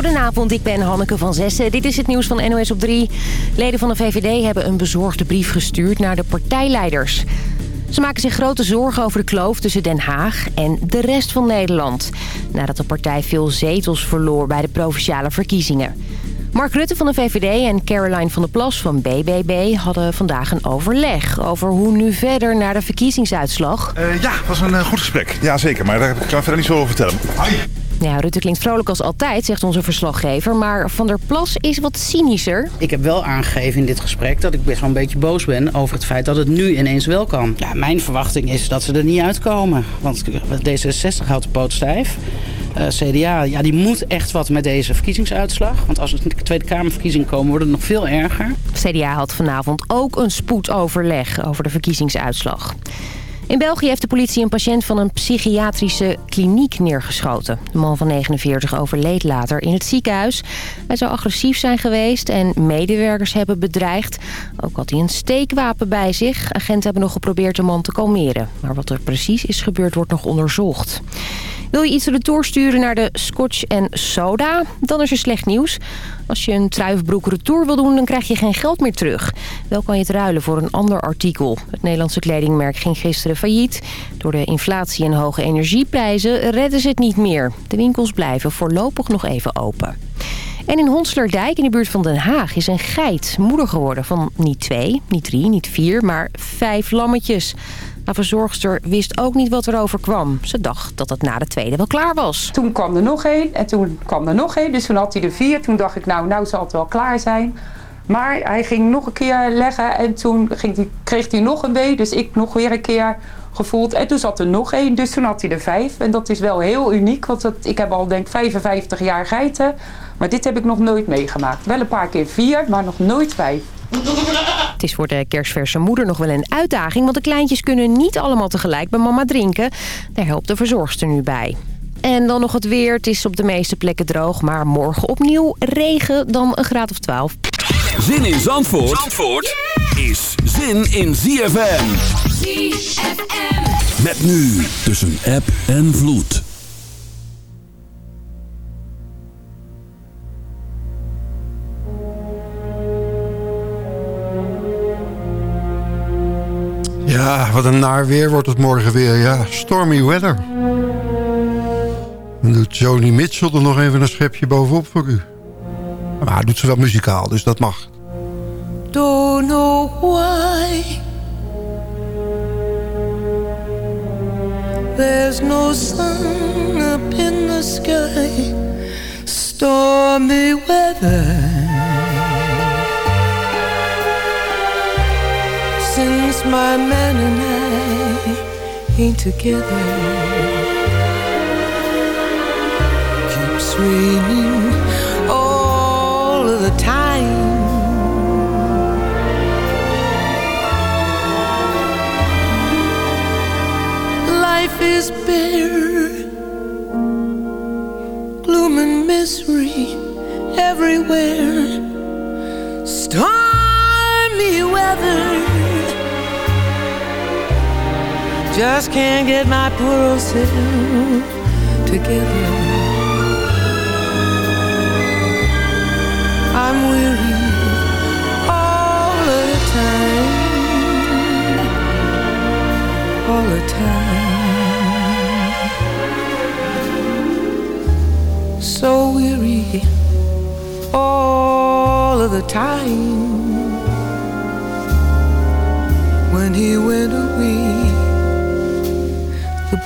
Goedenavond, ik ben Hanneke van Zessen. Dit is het nieuws van NOS op 3. Leden van de VVD hebben een bezorgde brief gestuurd naar de partijleiders. Ze maken zich grote zorgen over de kloof tussen Den Haag en de rest van Nederland. Nadat de partij veel zetels verloor bij de provinciale verkiezingen. Mark Rutte van de VVD en Caroline van der Plas van BBB hadden vandaag een overleg... over hoe nu verder naar de verkiezingsuitslag. Uh, ja, het was een uh, goed gesprek. Jazeker, maar daar kan ik verder niet zo over vertellen. Hoi. Ja, Rutte klinkt vrolijk als altijd, zegt onze verslaggever. Maar Van der Plas is wat cynischer. Ik heb wel aangegeven in dit gesprek dat ik best wel een beetje boos ben... over het feit dat het nu ineens wel kan. Ja, mijn verwachting is dat ze er niet uitkomen. Want D66 houdt de poot stijf. Uh, eh, CDA, ja, die moet echt wat met deze verkiezingsuitslag. Want als er een Tweede Kamerverkiezing komen, wordt het nog veel erger. CDA had vanavond ook een spoedoverleg over de verkiezingsuitslag. In België heeft de politie een patiënt van een psychiatrische kliniek neergeschoten. De man van 49 overleed later in het ziekenhuis. Hij zou agressief zijn geweest en medewerkers hebben bedreigd. Ook had hij een steekwapen bij zich. Agenten hebben nog geprobeerd de man te kalmeren. Maar wat er precies is gebeurd wordt nog onderzocht. Wil je iets retour sturen naar de Scotch en Soda? Dan is er slecht nieuws. Als je een truifbroek retour wil doen, dan krijg je geen geld meer terug. Wel kan je het ruilen voor een ander artikel. Het Nederlandse kledingmerk ging gisteren failliet. Door de inflatie en hoge energieprijzen redden ze het niet meer. De winkels blijven voorlopig nog even open. En in Honslerdijk, in de buurt van Den Haag, is een geit moeder geworden van niet twee, niet drie, niet vier, maar vijf lammetjes. Maar verzorgster wist ook niet wat er overkwam. Ze dacht dat het na de tweede wel klaar was. Toen kwam er nog één en toen kwam er nog één. Dus toen had hij er vier. Toen dacht ik, nou, nou zal het wel klaar zijn. Maar hij ging nog een keer leggen en toen ging hij, kreeg hij nog een wee. Dus ik nog weer een keer gevoeld. En toen zat er nog één, dus toen had hij er vijf. En dat is wel heel uniek, want dat, ik heb al denk 55 jaar geiten. Maar dit heb ik nog nooit meegemaakt. Wel een paar keer vier, maar nog nooit vijf. Het is voor de kerstverse moeder nog wel een uitdaging... want de kleintjes kunnen niet allemaal tegelijk bij mama drinken. Daar helpt de verzorgster nu bij. En dan nog het weer. Het is op de meeste plekken droog, maar morgen opnieuw regen dan een graad of 12. Zin in Zandvoort, Zandvoort is zin in ZFM. ZFM. Met nu tussen app en vloed. Ja, wat een naar weer wordt het morgen weer. Ja, stormy weather. Dan doet Joni Mitchell er nog even een schepje bovenop voor u. Maar hij doet ze wel muzikaal, dus dat mag. Don't know why There's no sun up in the sky Stormy weather my man and I ain't together. Keeps raining all of the time. Life is bare gloom and misery everywhere. Stormy weather just can't get my poor old self together.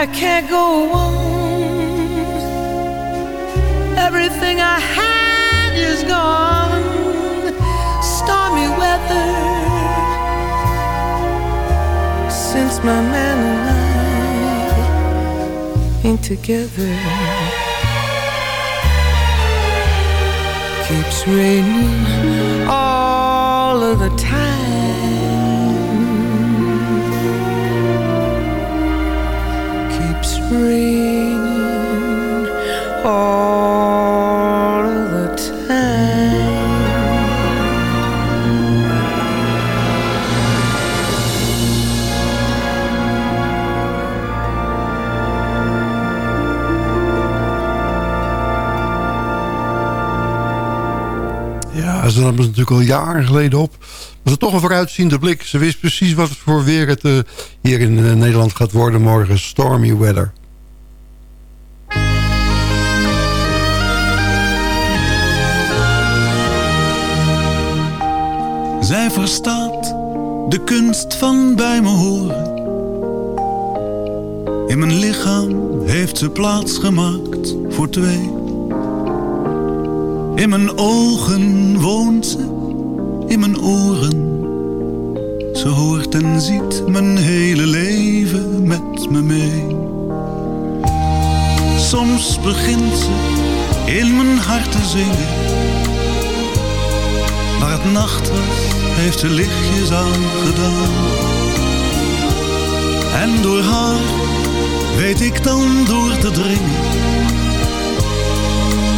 I can't go on. Everything I had is gone. Stormy weather. Since my man and I ain't together. keeps raining all of the time. Ze nam het natuurlijk al jaren geleden op. Was het toch een vooruitziende blik. Ze wist precies wat voor weer het eh, hier in eh, Nederland gaat worden morgen. Stormy weather. Zij verstaat de kunst van bij me horen. In mijn lichaam heeft ze plaats gemaakt voor twee. In mijn ogen woont ze, in mijn oren. Ze hoort en ziet mijn hele leven met me mee. Soms begint ze in mijn hart te zingen. Waar het nacht heeft ze lichtjes aangedaan. En door haar weet ik dan door te dringen.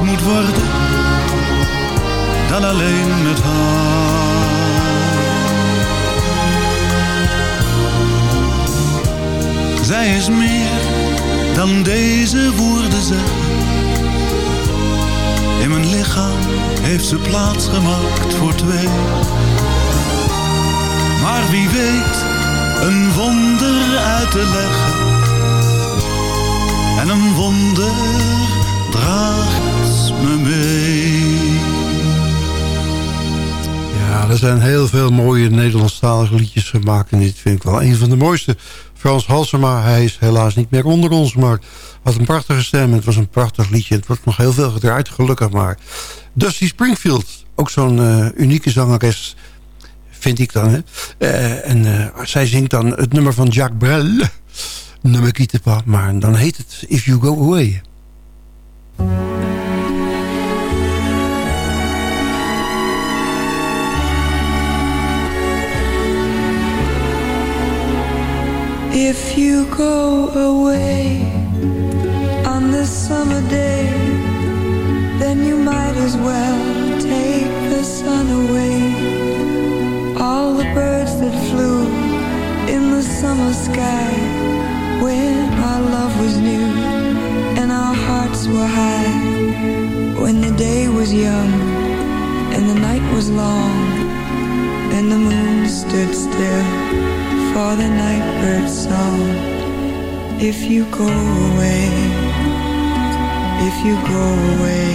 Moet worden, dan alleen met haar. Zij is meer dan deze woorden zeggen. In mijn lichaam heeft ze plaats gemaakt voor twee. Maar wie weet, een wonder uit te leggen. En een wonder draagt me. Ja, er zijn heel veel mooie Nederlandstalige liedjes gemaakt. En dit vind ik wel een van de mooiste. Frans Halsema, hij is helaas niet meer onder ons. Maar had een prachtige stem. Het was een prachtig liedje. Het wordt nog heel veel gedraaid, gelukkig maar. Dusty Springfield, ook zo'n uh, unieke zangeres, vind ik dan. Uh, en uh, zij zingt dan het nummer van Jacques Brel. Ne me quitte pas, maar dan heet het If You Go Away. If you go away on this summer day, then you might as well take the sun away. All the birds that flew in the summer sky when our love was new and our hearts were high. When the day was young and the night was long and the moon stood still for the night bird's song. If you go away, if you go away,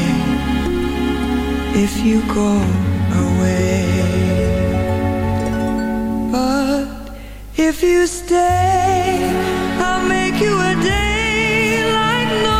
if you go away. But if you stay, I'll make you a day like no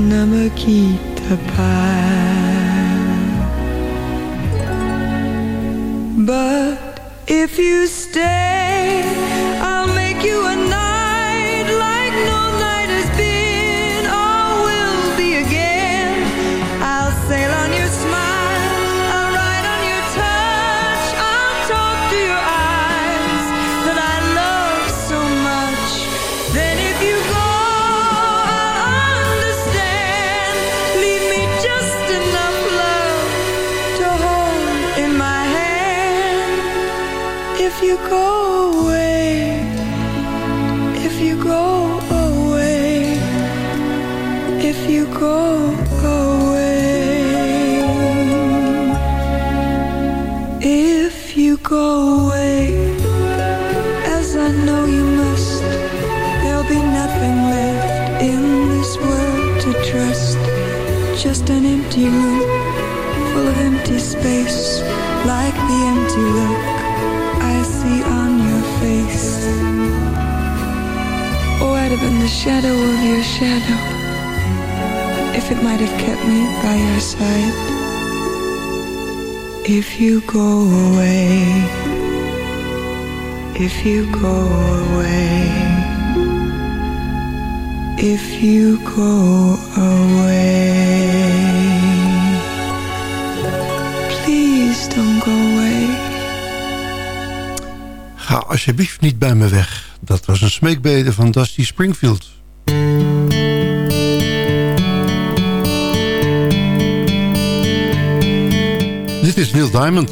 ne me quitte pas. But if you stay, Have been the shadow of your shadow if it might have kept me by your side. If you go away, if you go away, if you go away, please don't go away. Ga alsjeblieft niet bij me weg. Dat was een smeekbede van Dusty Springfield. Dit is Neil Diamond.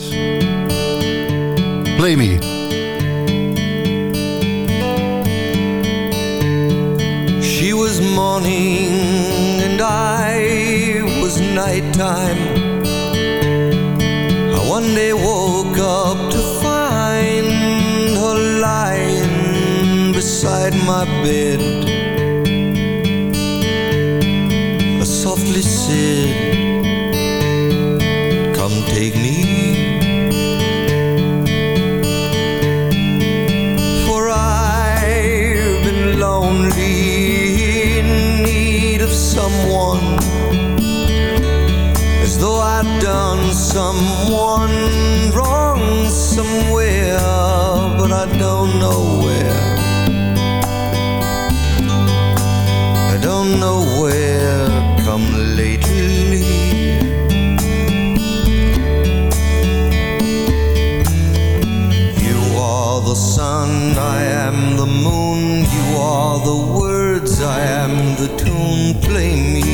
Play Me. She was morning and I was nighttime. I one day woke up beside my bed. I softly said, Come take me. For I've been lonely in need of someone As though I'd done someone wrong somewhere But I don't know where I don't know where come lately. You are the sun, I am the moon. You are the words, I am the tune. Play me.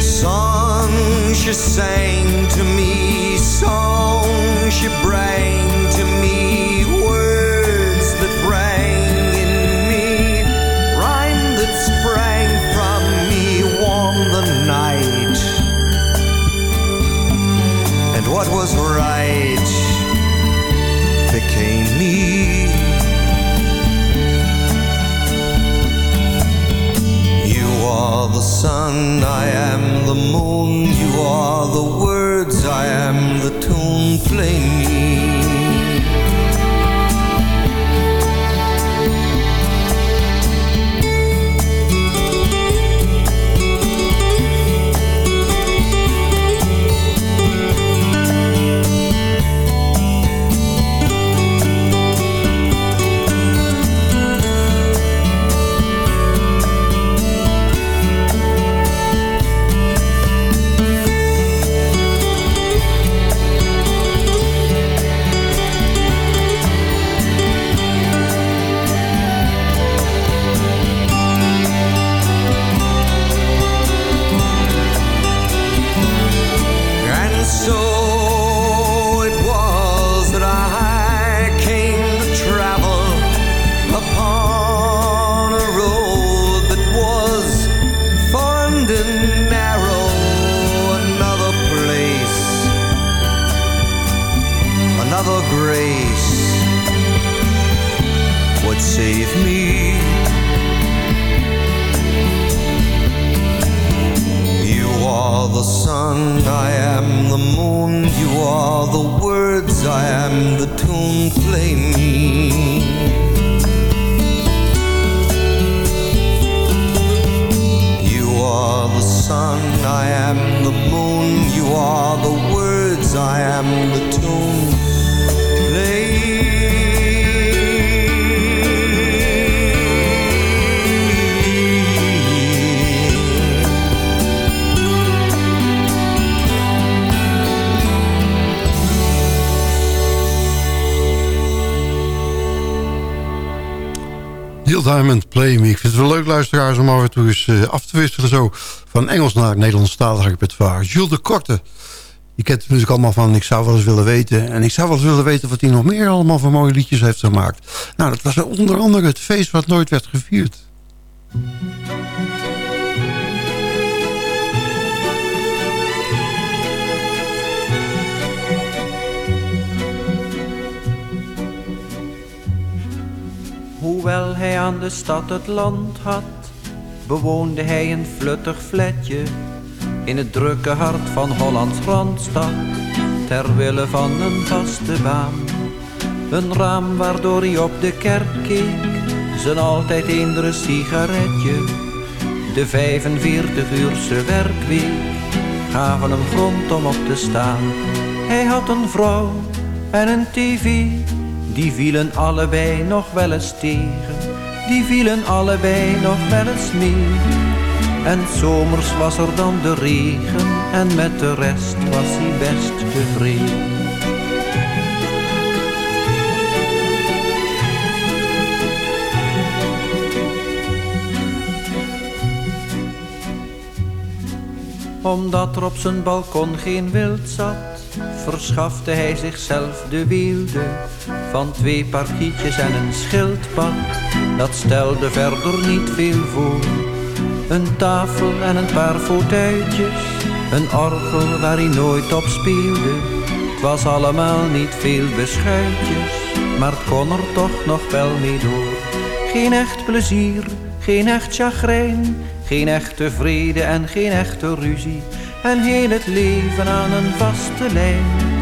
Song she sang sun, I am the moon. You are the words, I am the tune. Play eens uh, af te wisselen. Zo van Engels naar Nederlandstalig repertoire. Jules de Korte. Je kent het natuurlijk allemaal van Ik zou wel eens willen weten. En ik zou wel eens willen weten wat hij nog meer allemaal voor mooie liedjes heeft gemaakt. Nou, dat was onder andere het feest wat nooit werd gevierd. Hoewel hij aan de stad het land had, bewoonde hij een fluttig flatje in het drukke hart van Hollands Randstad, ter wille van een vaste baan. Een raam waardoor hij op de kerk keek, zijn altijd eendere sigaretje. De 45-uurse werkweek gaven hem grond om op te staan. Hij had een vrouw en een tv die vielen allebei nog wel eens tegen, die vielen allebei nog wel eens mee. En zomers was er dan de regen en met de rest was hij best tevreden. Omdat er op zijn balkon geen wild zat, verschafte hij zichzelf de weelde van twee parkietjes en een schildpad. Dat stelde verder niet veel voor. Een tafel en een paar fauteuiltjes, een orgel waar hij nooit op speelde. Was allemaal niet veel beschuitjes, maar kon er toch nog wel mee door. Geen echt plezier, geen echt chagrijn, geen echte vrede en geen echte ruzie. En heel het leven aan een vaste lijn.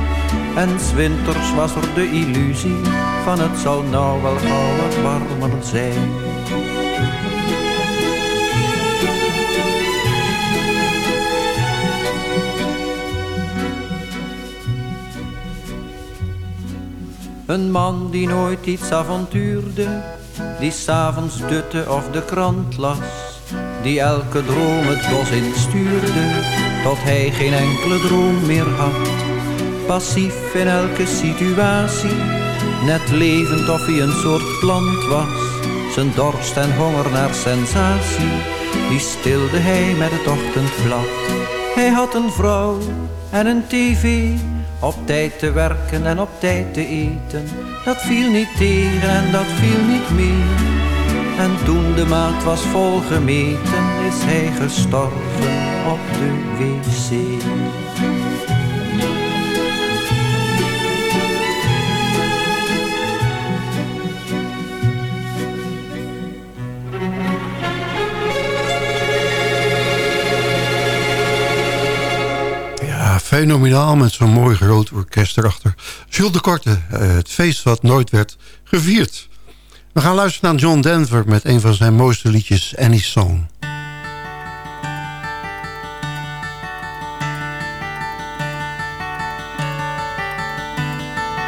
En winters was er de illusie van het zal nou wel gauw wat warmer zijn. Een man die nooit iets avontuurde, die s'avonds dutte of de krant las, die elke droom het bos instuurde, tot hij geen enkele droom meer had. Passief in elke situatie, net levend of hij een soort plant was. Zijn dorst en honger naar sensatie, die stilde hij met het ochtendblad. Hij had een vrouw en een tv, op tijd te werken en op tijd te eten. Dat viel niet tegen en dat viel niet mee. En toen de maat was volgemeten, is hij gestorven op de wc. Fenomenaal met zo'n mooi groot orkest erachter. Jules de Korte, eh, het feest wat nooit werd gevierd. We gaan luisteren naar John Denver met een van zijn mooiste liedjes, Any Song.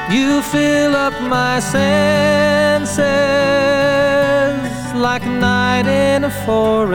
You fill up my senses like night in a forest,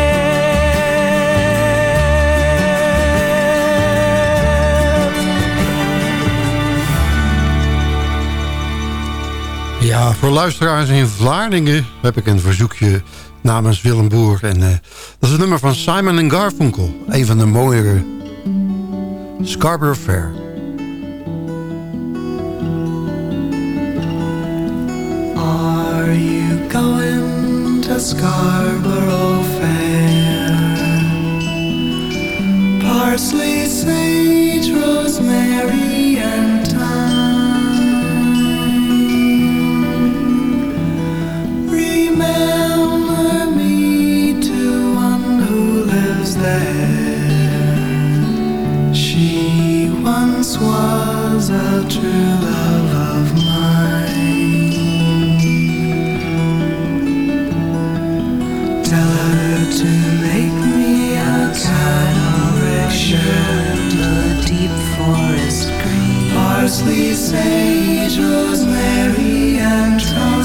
Voor luisteraars in Vlaardingen heb ik een verzoekje namens Willem Boer. En eh, dat is het nummer van Simon Garfunkel. Een van de mooiere Scarborough Fair. Are you going to Scarborough Fair? Parsley, sage, rosemary, once was a true love of mine. Tell her to make me a deep forest green, parsley, sage, rosemary, and thyme.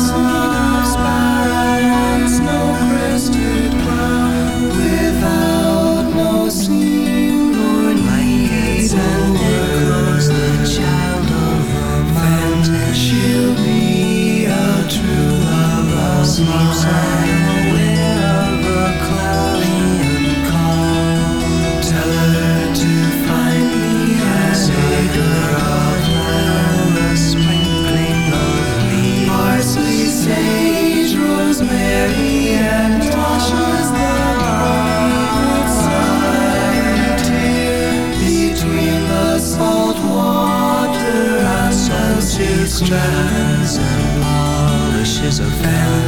Strands and nourishes a family.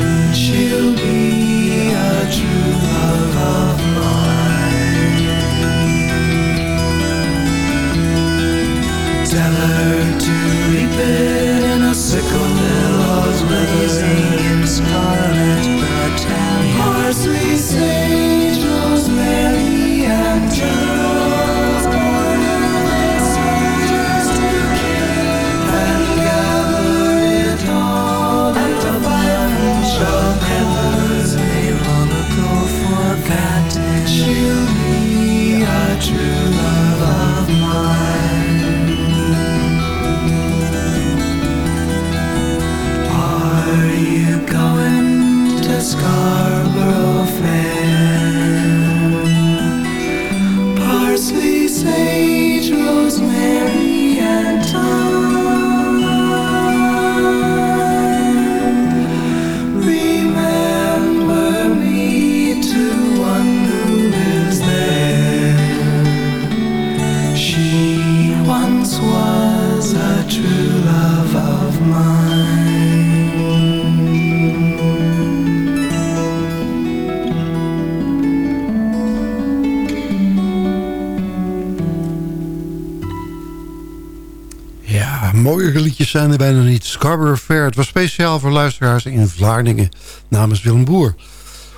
Bijna niet. Scarborough Fair, het was speciaal voor luisteraars in Vlaardingen namens Willem Boer.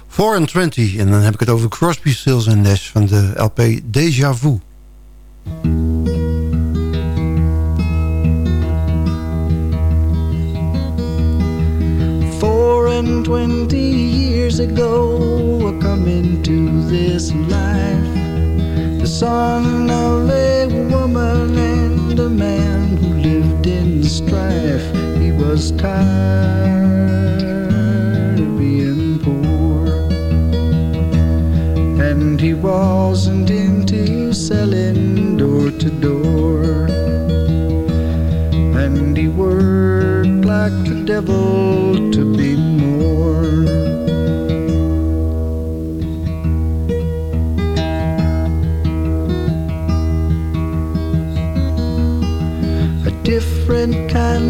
4 and 20. En dan heb ik het over Crosby, Stills Nash van de LP Deja Vu. Four and twenty years ago, I come into this life. The son of a woman and a man lived in strife. He was tired of being poor, and he wasn't into selling door to door. And he worked like the devil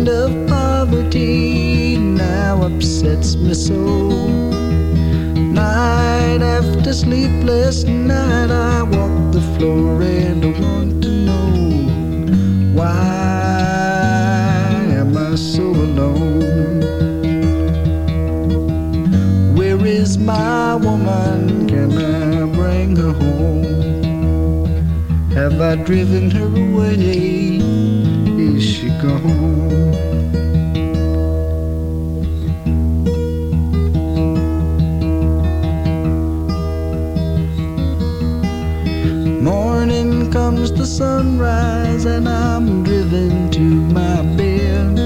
of poverty now upsets me so. Night after sleepless night, I walk the floor and I want to know why am I so alone? Where is my woman? Can I bring her home? Have I driven her away? Is she gone? Morning comes the sunrise, and I'm driven to my bed.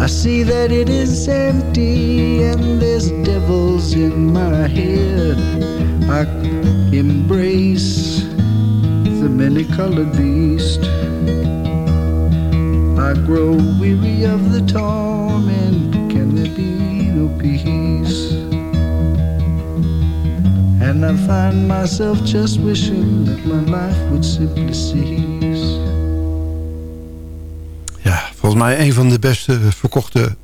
I see that it is empty, and there's devils in my head. I embrace the many colored beast. I grow weary of the torment. Can there be no peace? And I find myself just wishing that my life would simply cease. Ja, volgens mij een van de beste verkochte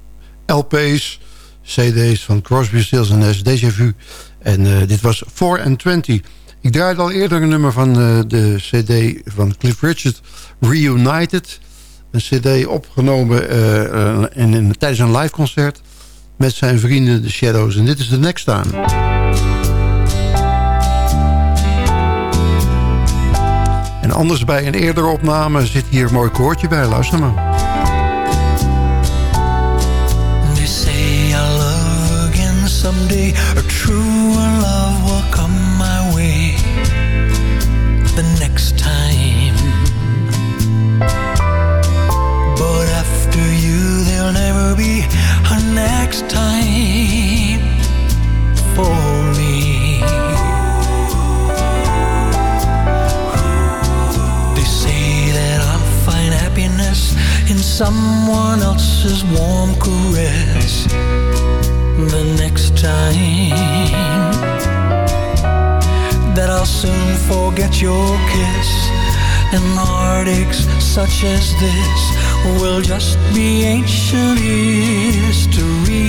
LP's, CD's van Crosby, Stills Nash, Deja Vu. En eh, dit was 4 and 20. Ik draaide al eerder een nummer van eh, de CD van Cliff Richard, Reunited. Een CD opgenomen eh, in, in- tijdens een live concert met zijn vrienden The Shadows. En dit is de Next Time. En anders bij een eerdere opname zit hier een mooi koortje bij. Luister maar. Warm caress the next time. That I'll soon forget your kiss, and heartaches such as this will just be ancient history.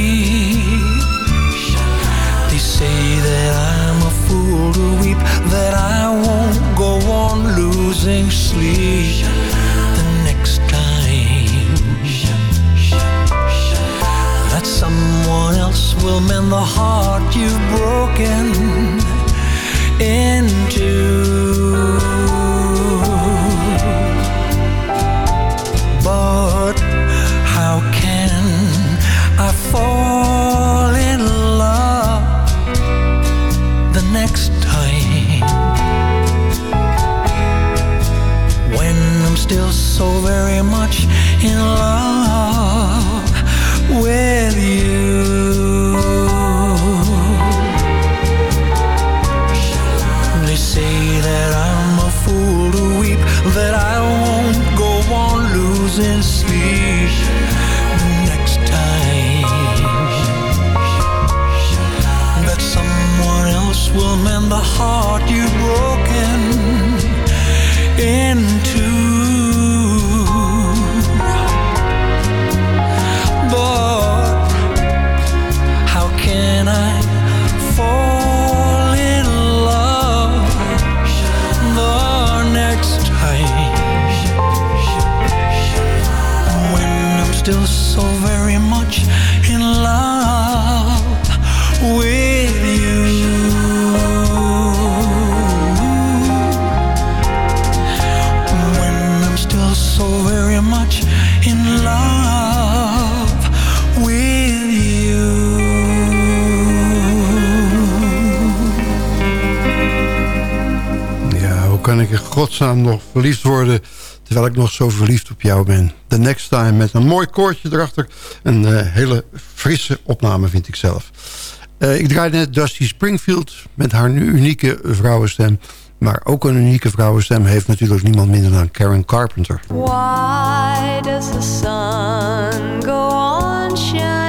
They say that I'm a fool to weep, that I won't go on losing sleep someone else will mend the heart you've broken into. Godsnaam nog verliefd worden... terwijl ik nog zo verliefd op jou ben? The Next Time met een mooi koortje erachter. Een eh, hele frisse opname vind ik zelf. Eh, ik draai net Dusty Springfield met haar unieke vrouwenstem. Maar ook een unieke vrouwenstem heeft natuurlijk niemand minder dan Karen Carpenter. Why does the sun go on shining?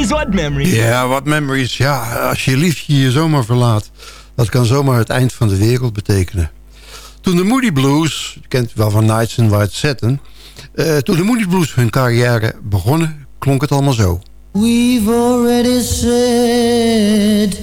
Memories, what memories. Ja, wat memories. Ja, als je liefje je zomaar verlaat... dat kan zomaar het eind van de wereld betekenen. Toen de Moody Blues, je kent wel van Nights in White Satin... eh, toen de Moody Blues hun carrière begonnen, klonk het allemaal zo. We've already said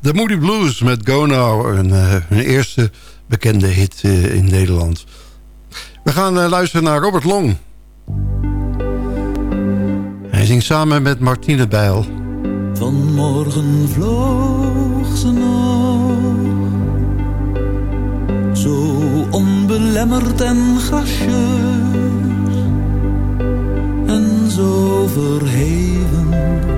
De Moody Blues met Go Now. Een, uh, hun eerste bekende hit uh, in Nederland. We gaan uh, luisteren naar Robert Long. Hij zingt samen met Martine Bijl. Vanmorgen vloog ze nog Zo onbelemmerd en gracieus En zo verheven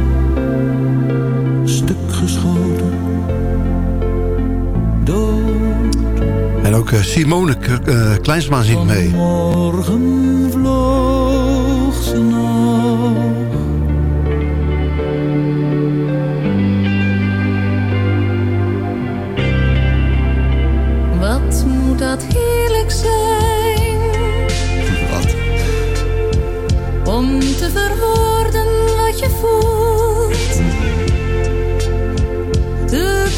En ook uh, Simone uh, Kleinsma zingt mee. Morgen vloog ze nog. Wat moet dat heerlijk zijn? Wat? Om te verwoorden wat je voelt. Te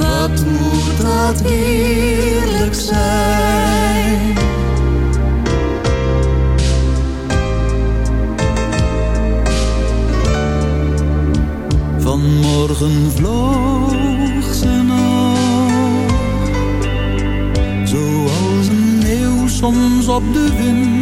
Wat moet dat heerlijk zijn? Vanmorgen vloog ze nog, zoals een soms op de wind,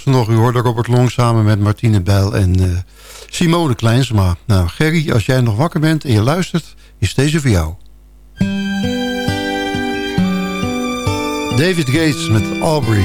Ze nog, u hoorde Robert Long samen met Martine Bijl en uh, Simone Kleinsma. Nou, Gerry, als jij nog wakker bent en je luistert, is deze voor jou. David Gates met Aubrey.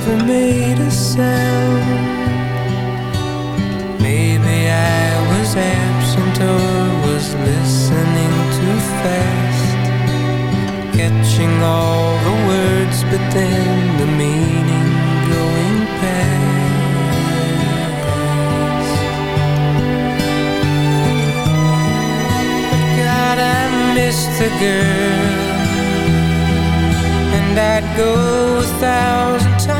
Never made a sound. Maybe I was absent or was listening too fast, catching all the words, but then the meaning going past. But God, I miss the girl, and I'd go a thousand times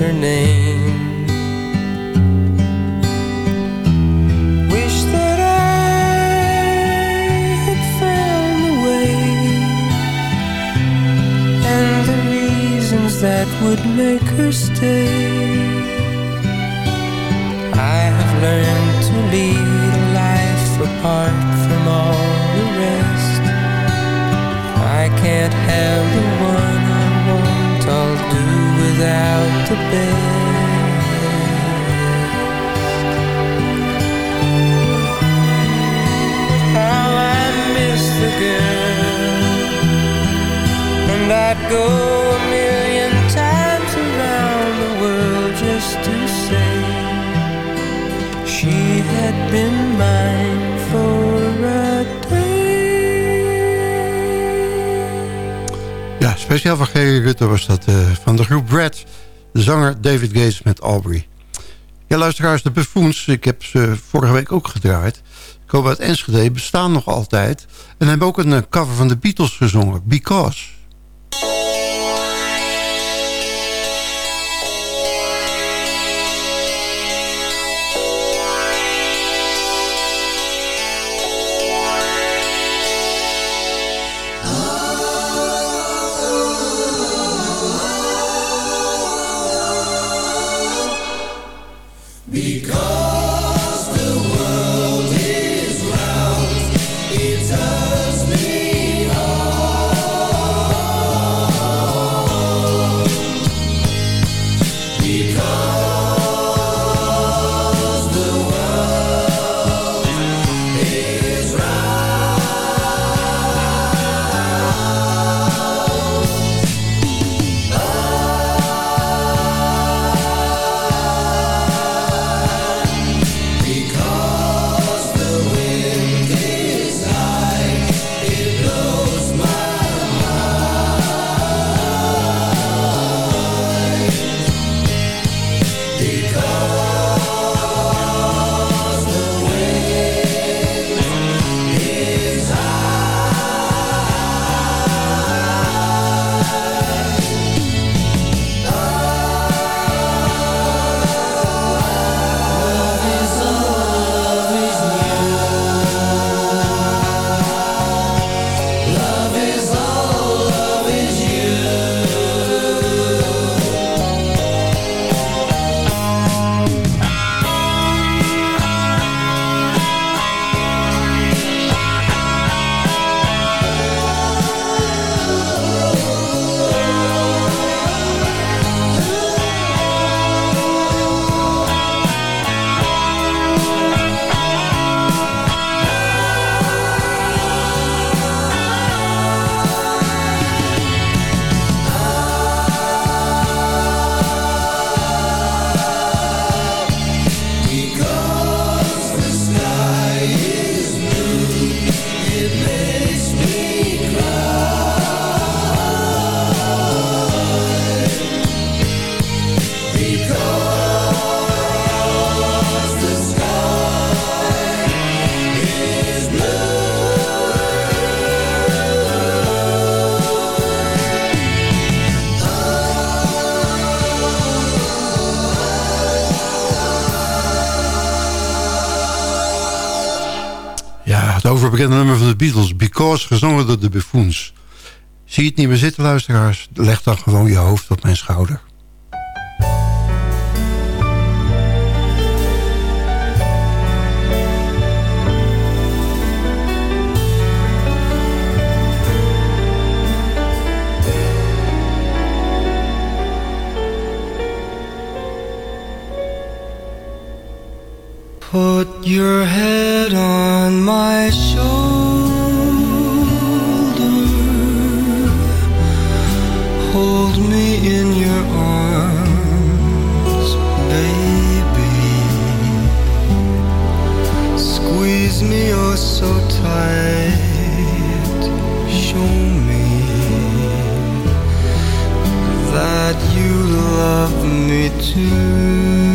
Her name. Wish that I had found the way and the reasons that would make her stay. I have learned to lead a life apart from all the rest. I can't have without the best. How I miss the girl, and I'd go a million times around the world just to say she had been speciaal voor Gerry Rutte was dat uh, van de groep Brad. De zanger David Gates met Aubrey. Ja, luisteraars, de Buffoons, ik heb ze vorige week ook gedraaid. Komen uit Enschede, bestaan nog altijd. En hebben ook een cover van de Beatles gezongen, Because... It bekende nummer van de Beatles. Because, gezongen door de Buffoons. Zie je het niet meer zitten, luisteraars? Leg dan gewoon je hoofd op mijn schouder. Put your head on my shoulder. Hold me in your arms, baby. Squeeze me oh so tight. Show me that you love me too.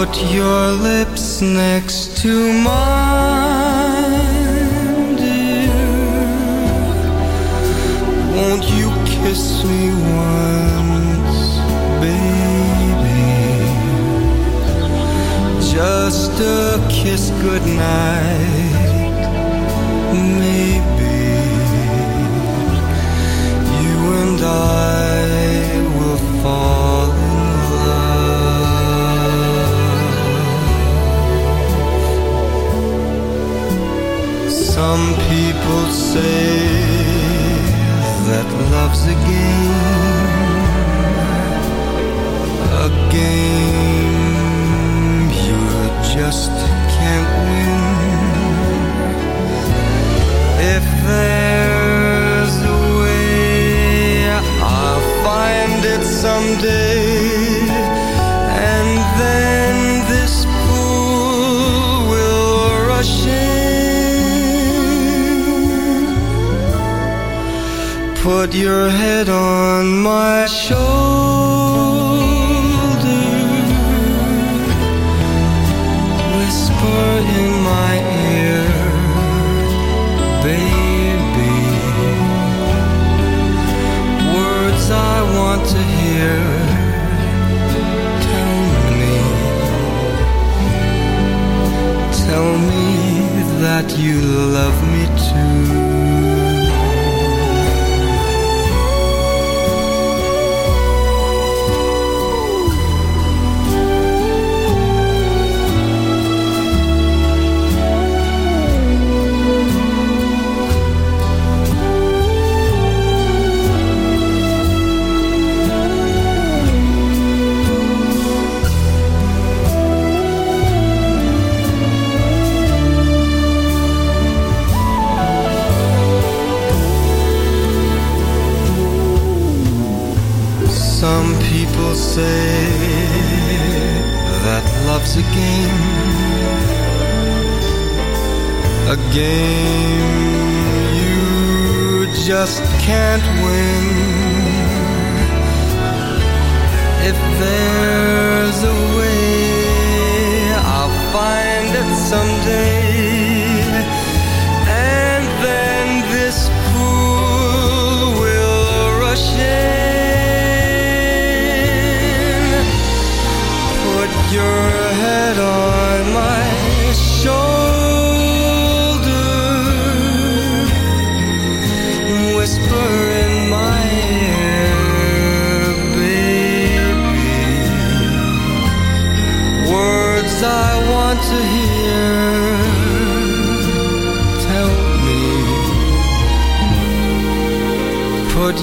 Put your lips next to mine, dear. Won't you kiss me once, baby? Just a kiss goodnight, maybe. A game you just can't win. If there's a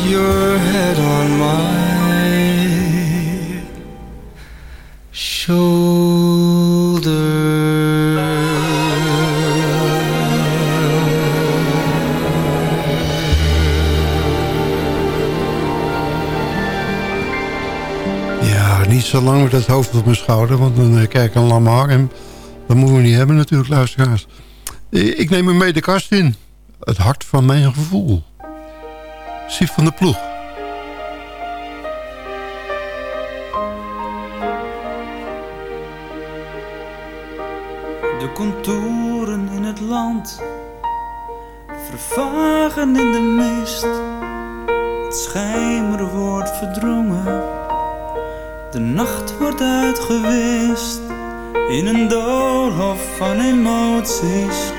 your head on my Ja, niet zo lang met het hoofd op mijn schouder, want dan eh, kijk ik een lam harem. Dat moeten we niet hebben natuurlijk, luisteraars. Eh, Ik neem u mee de kast in. Het hart van mijn gevoel. Sief van de Ploeg. De contouren in het land vervagen in de mist. Het schijmer wordt verdrongen, de nacht wordt uitgewist In een doolhof van emoties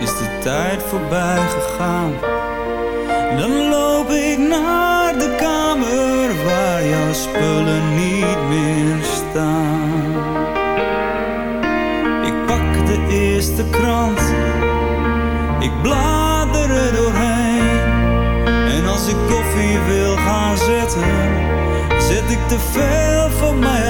is de tijd voorbij gegaan. Dan loop ik naar de kamer waar jouw spullen niet meer staan. Ik pak de eerste krant, ik blader er doorheen. En als ik koffie wil gaan zetten, zet ik te veel voor mij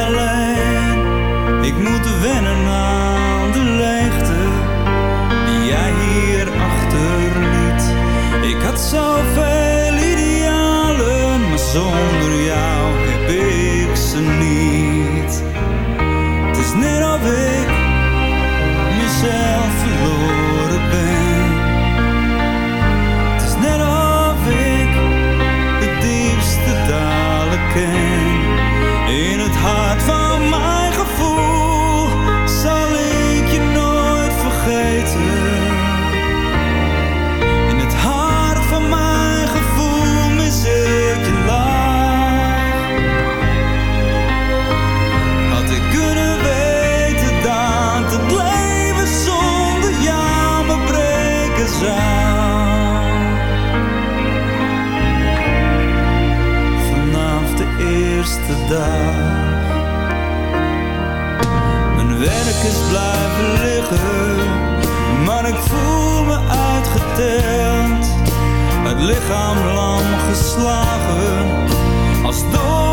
is blijven liggen, maar ik voel me uitgeteld. Het lichaam lam geslagen, als door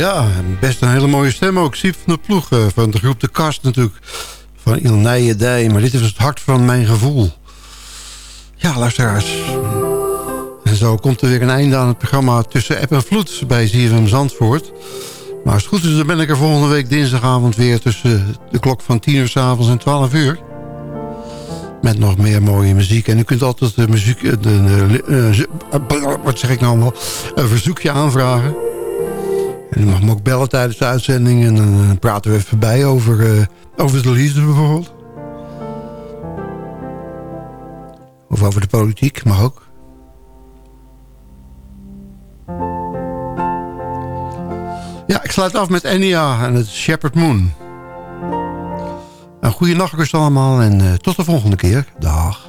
Ja, best een hele mooie stem ook. Siep van de Ploeg eh, van de groep De Kast natuurlijk. Van Il Dij. Maar dit is het hart van mijn gevoel. Ja, luisteraars. En zo komt er weer een einde aan het programma Tussen App en Vloed bij ZFM Zandvoort. Maar als het goed is, dan ben ik er volgende week dinsdagavond weer... tussen de klok van 10 uur s'avonds en 12 uur. Met nog meer mooie muziek. En u kunt altijd de muziek... De, wat zeg ik nou allemaal? Een verzoekje aanvragen. En u mag me ook bellen tijdens de uitzending. En dan eh, praten we even bij over, eh, over de liefde bijvoorbeeld. Of over de politiek, mag ook. Ja, ik sluit af met Enya en het Shepherd Moon. Een goede nachtrust allemaal en eh, tot de volgende keer. Dag.